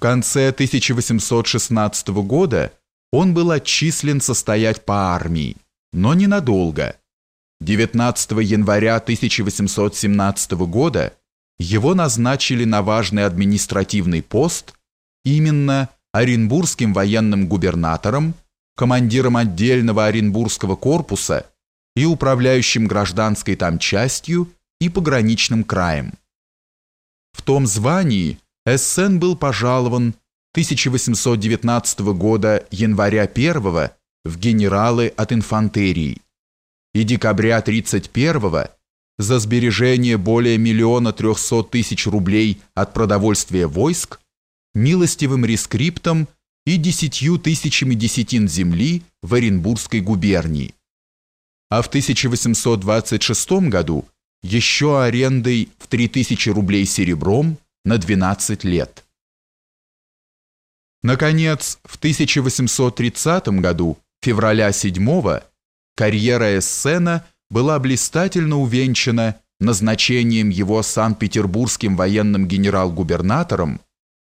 конце 1816 года он был отчислен состоять по армии, но ненадолго. 19 января 1817 года его назначили на важный административный пост именно Оренбургским военным губернатором, командиром отдельного Оренбургского корпуса и управляющим гражданской там частью и пограничным краем. В том звании Эссен был пожалован 1819 года января 1 в генералы от инфантерии и декабря 31 за сбережение более миллиона трехсот тысяч рублей от продовольствия войск милостивым рескриптом и десятью тысячами десятин земли в Оренбургской губернии. А в 1826 году еще арендой в 3000 рублей серебром на 12 лет. Наконец, в 1830 году, февраля 7 карьера Эссена была блистательно увенчана назначением его Санкт-Петербургским военным генерал-губернатором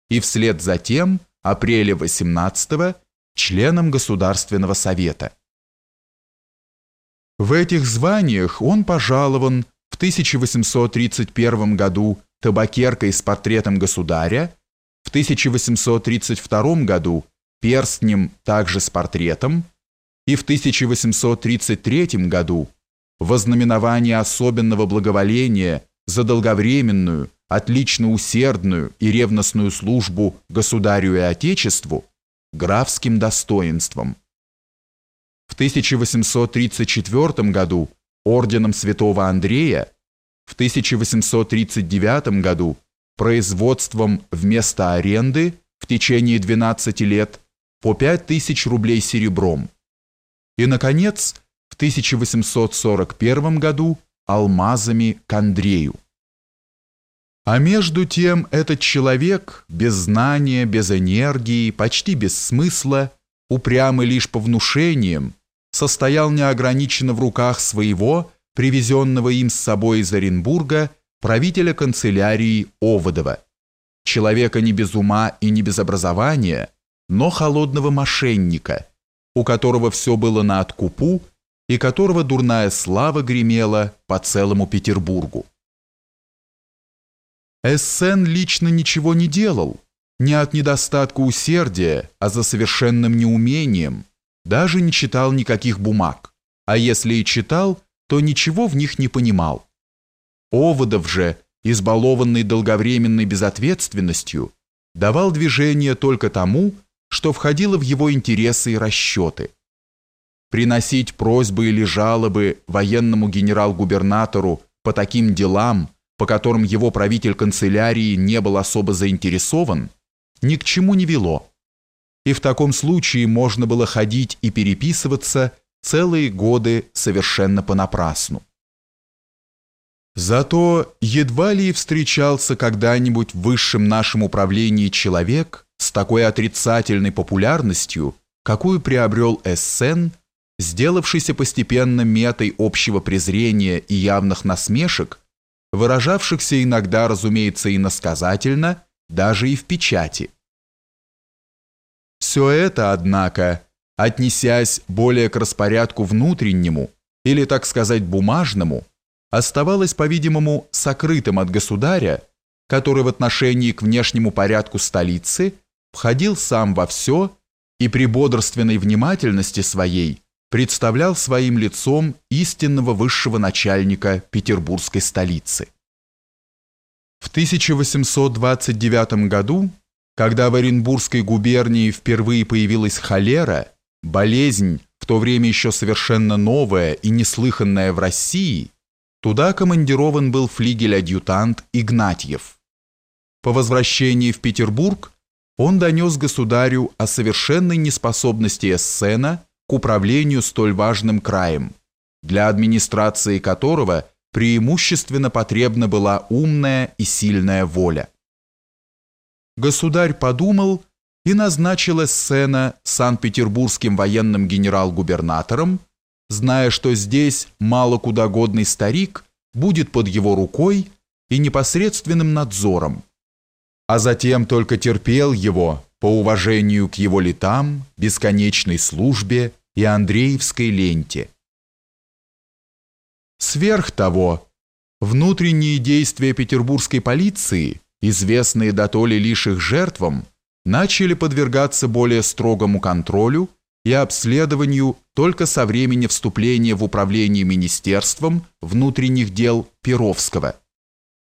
и вслед за тем, апреля 18 членом Государственного совета. В этих званиях он пожалован в 1831 году табакеркой с портретом государя, в 1832 году перстнем также с портретом и в 1833 году вознаменование особенного благоволения за долговременную, отлично усердную и ревностную службу государю и отечеству графским достоинством. В 1834 году орденом святого Андрея, в 1839 году производством вместо аренды в течение 12 лет по 5000 рублей серебром. И, наконец, в 1841 году алмазами к Андрею. А между тем этот человек, без знания, без энергии, почти без смысла, упрямый лишь по внушениям, состоял неограниченно в руках своего, привезенного им с собой из Оренбурга, правителя канцелярии Оводова, человека не без ума и не без образования, но холодного мошенника, у которого все было на откупу и которого дурная слава гремела по целому Петербургу. Эссен лично ничего не делал, не от недостатка усердия, а за совершенным неумением, даже не читал никаких бумаг, а если и читал, то ничего в них не понимал. Оводов же, избалованный долговременной безответственностью, давал движение только тому, что входило в его интересы и расчеты. Приносить просьбы или жалобы военному генерал-губернатору по таким делам, по которым его правитель канцелярии не был особо заинтересован, ни к чему не вело и в таком случае можно было ходить и переписываться целые годы совершенно понапрасну. Зато едва ли встречался когда-нибудь в высшем нашем управлении человек с такой отрицательной популярностью, какую приобрел Эссен, сделавшийся постепенно метой общего презрения и явных насмешек, выражавшихся иногда, разумеется, иносказательно, даже и в печати. Все это, однако, отнесясь более к распорядку внутреннему или, так сказать, бумажному, оставалось, по-видимому, сокрытым от государя, который в отношении к внешнему порядку столицы входил сам во все и при бодрственной внимательности своей представлял своим лицом истинного высшего начальника петербургской столицы. В 1829 году когда в Оренбургской губернии впервые появилась холера, болезнь, в то время еще совершенно новая и неслыханная в России, туда командирован был флигель-адъютант Игнатьев. По возвращении в Петербург он донес государю о совершенной неспособности Эссена к управлению столь важным краем, для администрации которого преимущественно потребна была умная и сильная воля государь подумал и назначил Эссена Санкт-Петербургским военным генерал-губернатором, зная, что здесь мало куда годный старик будет под его рукой и непосредственным надзором, а затем только терпел его по уважению к его летам, бесконечной службе и Андреевской ленте. Сверх того, внутренние действия петербургской полиции, известные дотоле лишь их жертвам, начали подвергаться более строгому контролю и обследованию только со времени вступления в управление Министерством внутренних дел Перовского –